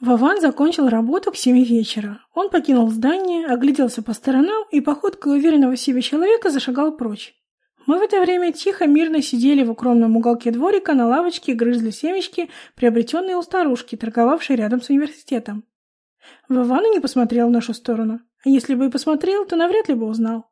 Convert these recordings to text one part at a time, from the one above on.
Вован закончил работу к семи вечера. Он покинул здание, огляделся по сторонам и походкой уверенного в себе человека зашагал прочь. Мы в это время тихо, мирно сидели в укромном уголке дворика на лавочке и грызли семечки, приобретенные у старушки, торговавшей рядом с университетом. Вован не посмотрел в нашу сторону. А если бы и посмотрел, то навряд ли бы узнал.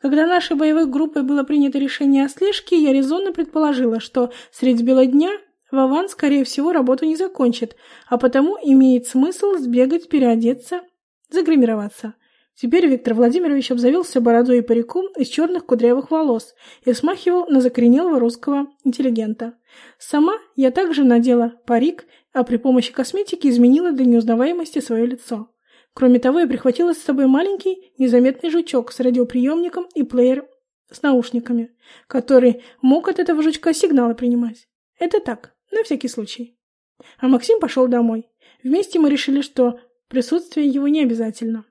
Когда нашей боевой группой было принято решение о слежке, я резонно предположила, что средь бела дня Вован, скорее всего, работу не закончит, а потому имеет смысл сбегать, переодеться, загримироваться. Теперь Виктор Владимирович обзавелся бородой и париком из черных кудрявых волос и смахивал на закоренелого русского интеллигента. Сама я также надела парик, а при помощи косметики изменила до неузнаваемости свое лицо. Кроме того, я прихватила с собой маленький незаметный жучок с радиоприемником и плеер с наушниками, который мог от этого жучка сигналы принимать. Это так, на всякий случай. А Максим пошел домой. Вместе мы решили, что присутствие его не обязательно.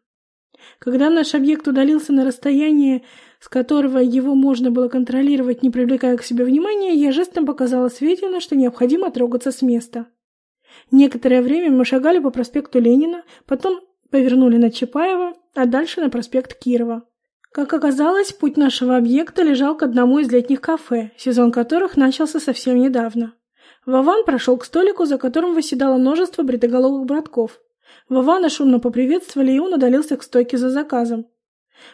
Когда наш объект удалился на расстояние, с которого его можно было контролировать, не привлекая к себе внимания, я жестом показала Светину, что необходимо трогаться с места. Некоторое время мы шагали по проспекту Ленина, потом повернули на Чапаева, а дальше на проспект Кирова. Как оказалось, путь нашего объекта лежал к одному из летних кафе, сезон которых начался совсем недавно. Вован прошел к столику, за которым восседало множество бритоголовых братков. Вована шумно поприветствовали, и он удалился к стойке за заказом.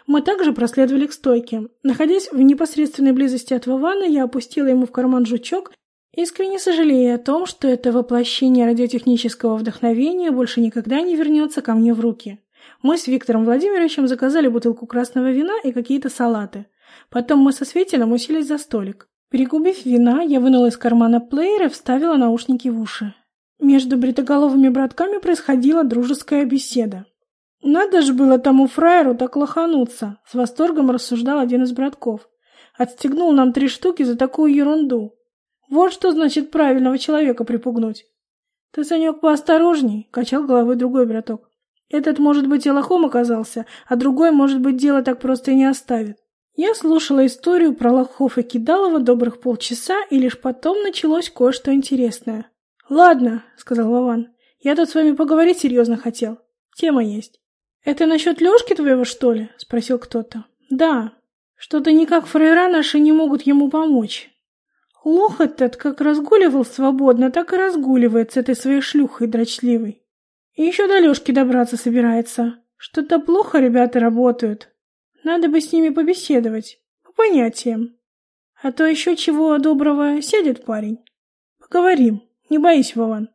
Мы также проследовали к стойке. Находясь в непосредственной близости от Вована, я опустила ему в карман жучок, искренне сожалея о том, что это воплощение радиотехнического вдохновения больше никогда не вернется ко мне в руки. Мы с Виктором Владимировичем заказали бутылку красного вина и какие-то салаты. Потом мы со Светином уселись за столик. Перегубив вина, я вынула из кармана плеер и вставила наушники в уши. Между бритоголовыми братками происходила дружеская беседа. «Надо же было тому фраеру так лохануться!» — с восторгом рассуждал один из братков. «Отстегнул нам три штуки за такую ерунду. Вот что значит правильного человека припугнуть!» «Ты, Санек, поосторожней!» — качал головой другой браток. «Этот, может быть, и лохом оказался, а другой, может быть, дело так просто и не оставит. Я слушала историю про лохов и кидалова добрых полчаса, и лишь потом началось кое-что интересное. «Ладно», — сказал Вован, — «я тут с вами поговорить серьезно хотел. Тема есть». «Это насчет Лешки твоего, что ли?» — спросил кто-то. «Да. Что-то никак фрейра наши не могут ему помочь. Лох этот как разгуливал свободно, так и разгуливает с этой своей шлюхой дрочливой. И еще до Лешки добраться собирается. Что-то плохо ребята работают. Надо бы с ними побеседовать, по понятиям. А то еще чего доброго сядет парень. Поговорим, не боись, Вован.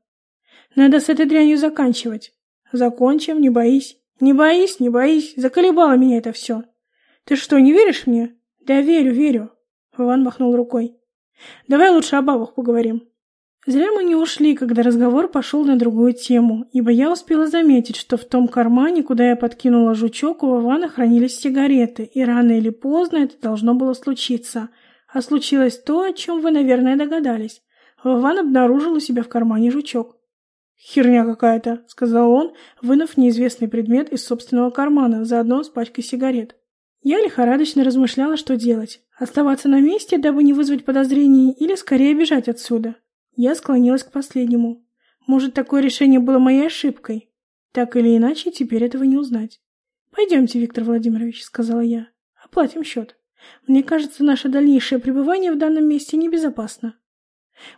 Надо с этой дрянью заканчивать. Закончим, не боись. Не боись, не боись, заколебало меня это все. Ты что, не веришь мне? Да верю, верю. Вован махнул рукой. Давай лучше о бабах поговорим. Зря мы не ушли, когда разговор пошел на другую тему, ибо я успела заметить, что в том кармане, куда я подкинула жучок, у Вована хранились сигареты, и рано или поздно это должно было случиться. А случилось то, о чем вы, наверное, догадались. Вован обнаружил у себя в кармане жучок. «Херня какая-то», — сказал он, вынув неизвестный предмет из собственного кармана, заодно с пачкой сигарет. Я лихорадочно размышляла, что делать. Оставаться на месте, дабы не вызвать подозрений, или скорее бежать отсюда. Я склонилась к последнему. Может, такое решение было моей ошибкой? Так или иначе, теперь этого не узнать. «Пойдемте, Виктор Владимирович», — сказала я. «Оплатим счет. Мне кажется, наше дальнейшее пребывание в данном месте небезопасно».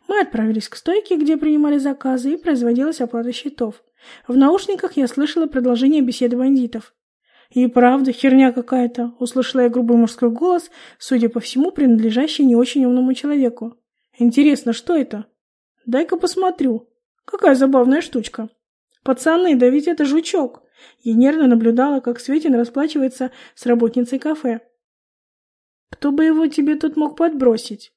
Мы отправились к стойке, где принимали заказы, и производилась оплата счетов. В наушниках я слышала продолжение беседы бандитов. «И правда, херня какая-то», — услышала я грубый мужской голос, судя по всему, принадлежащий не очень умному человеку. «Интересно, что это?» Дай-ка посмотрю. Какая забавная штучка. Пацаны, да ведь это жучок. Я нервно наблюдала, как Светин расплачивается с работницей кафе. Кто бы его тебе тут мог подбросить?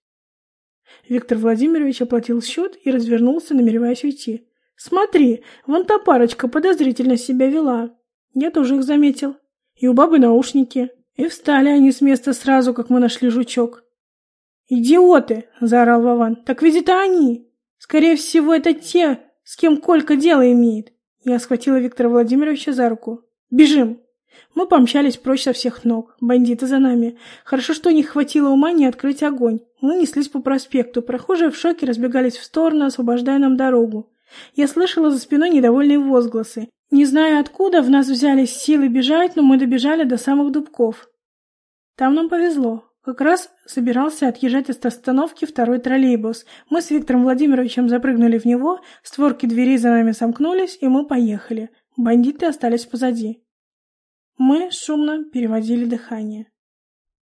Виктор Владимирович оплатил счет и развернулся, намереваясь уйти. «Смотри, вон та парочка подозрительно себя вела. Я тоже их заметил. И у бабы наушники. И встали они с места сразу, как мы нашли жучок». «Идиоты!» — заорал Вован. «Так ведь это они!» Скорее всего, это те, с кем Колька дело имеет. Я схватила Виктора Владимировича за руку. Бежим. Мы помчались прочь со всех ног. Бандиты за нами. Хорошо, что не хватило ума не открыть огонь. Мы неслись по проспекту. Прохожие в шоке разбегались в сторону, освобождая нам дорогу. Я слышала за спиной недовольные возгласы. Не знаю откуда, в нас взялись силы бежать, но мы добежали до самых дубков. Там нам повезло. Как раз собирался отъезжать от остановки второй троллейбус. Мы с Виктором Владимировичем запрыгнули в него, створки двери за нами сомкнулись, и мы поехали. Бандиты остались позади. Мы шумно переводили дыхание.